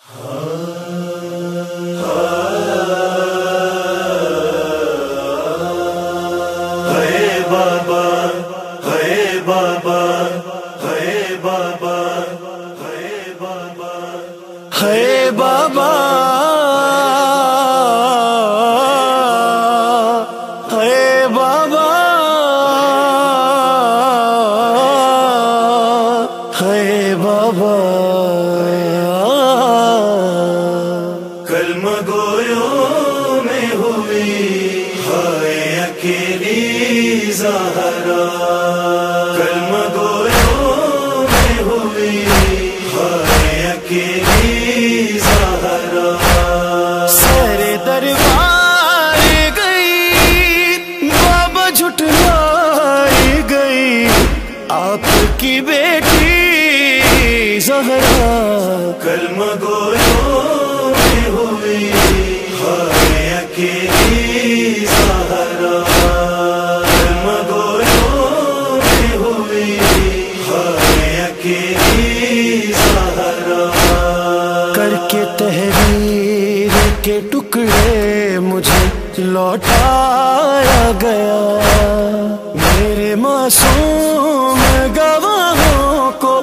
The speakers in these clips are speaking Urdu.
ہے زہرا کلم گویوں میں ہوئی ہے اکیلی زہرا۔ سر دربار گئی بابا جھٹلائی گئی، آپ کی بیٹی زہرا۔ کلم گویوں میں ہوئی ہے اکیلی زہرا۔ مجھے لوٹایا گیا۔ میرے معصوم گواہوں کو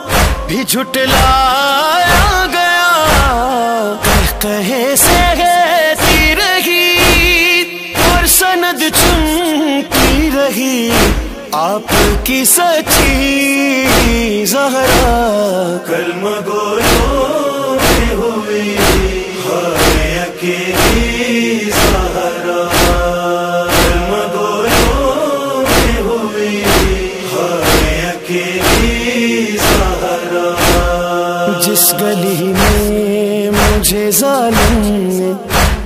بھی جھٹلایا گیا۔ کہہ کہے سے گہتی رہی اور سند چمتی رہی۔ آپ کی سچی زہرا۔ کلم گویوں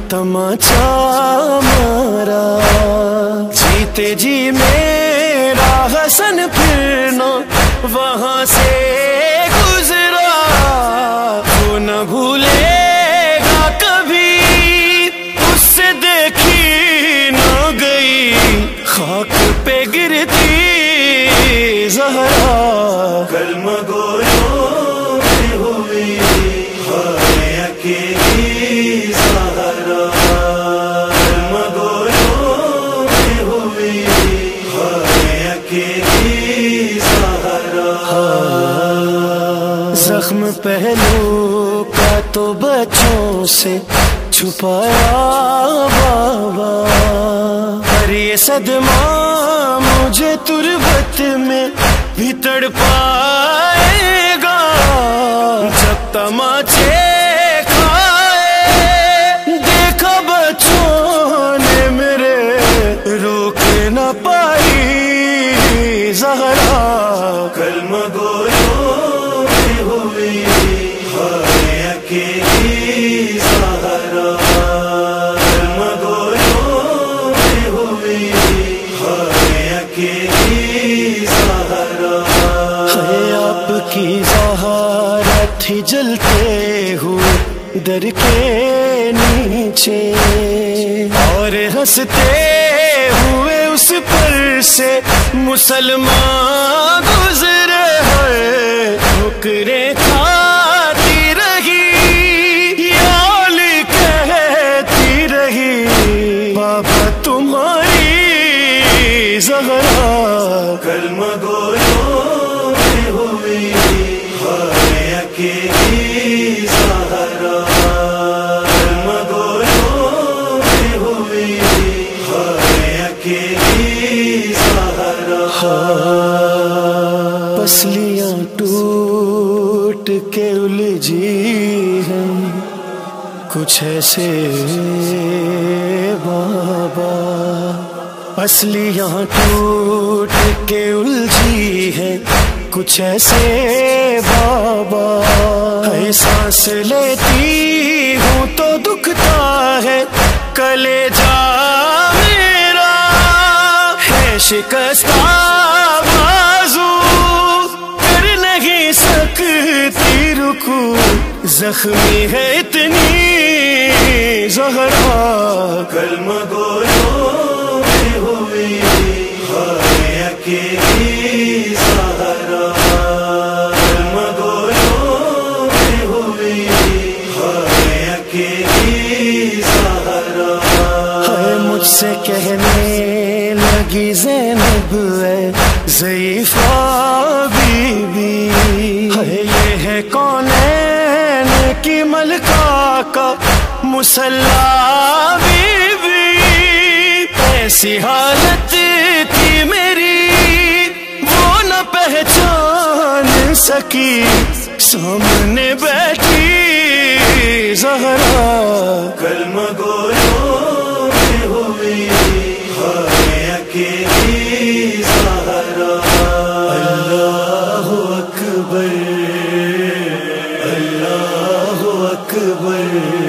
تماچا مارا جیتے جی میرا حسن پھرنا وہاں سے سے چھپایا بابا پر یہ صدمہ مجھے تربت میں بھی تڑ پائے گا۔ جب تماچے کے نیچے اور ہنستے ہوئے اس پر سے مسلمان گزرے ہر ٹھکرے کچھ ایسے بابا پسلیاں ٹوٹ کے الجھی ہے۔ کچھ ایسے بابا ہے سانس لیتی ہوں تو دکھتا ہے۔ کلے جا میرا، ہے شکستہ بازو۔ کر نہیں سکتی رکو، زخمی ہے اتنی۔ زہرا کلم گوشوں میں ہوئی اکیلی سہارا کلم گوشوں میں ہوئی اکیلی سہارا ہے مجھ سے کہنے لگی زینب ہے ضعیفہ بی بی ہے یہ ہے کون؟ کی ملکہ کا مسلح بی بی ایسی حالت تھی میری، وہ نہ پہچان سکی۔ سامنے بیٹھی زہرا۔ کلمہ گولوں میں ہوئی ہائے اکیلی سہارا اللہ اکبر اللہ اکبر۔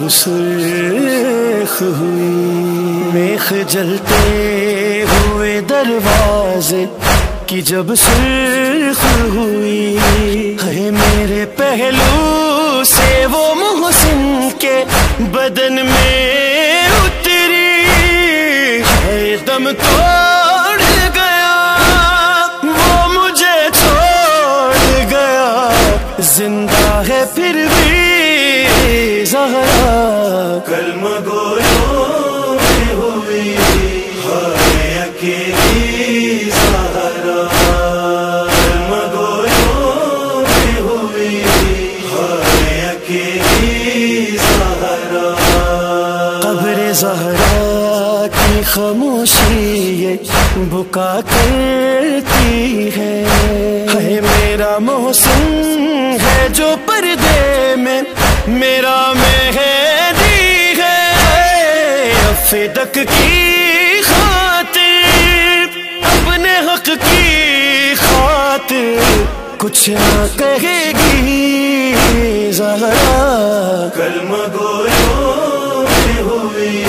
کی جب سرخ ہوئی۔ میخ جلتے ہوئے دروازے کی جب سرخ ہوئی۔ ہے میرے پہلو سے وہ محسن کے بدن میں اتری۔ ہے دم توڑ زہرا کلمہ میں ہوئی ہائے اکیلی سہارا۔ کلمہ گولوں میں ہوئی ہائے اکیلی سہارا۔ قبر زہرا کی خاموشی یہ بکا کرتی ہے۔ ہے میرا محسن ہے جو پردے میں، میرا مہدی فیدک کی خاطر، اپنے حق کی خاطر، کچھ نہ کہے گی زہرا۔ کلمہ گویوں میں ہوئی۔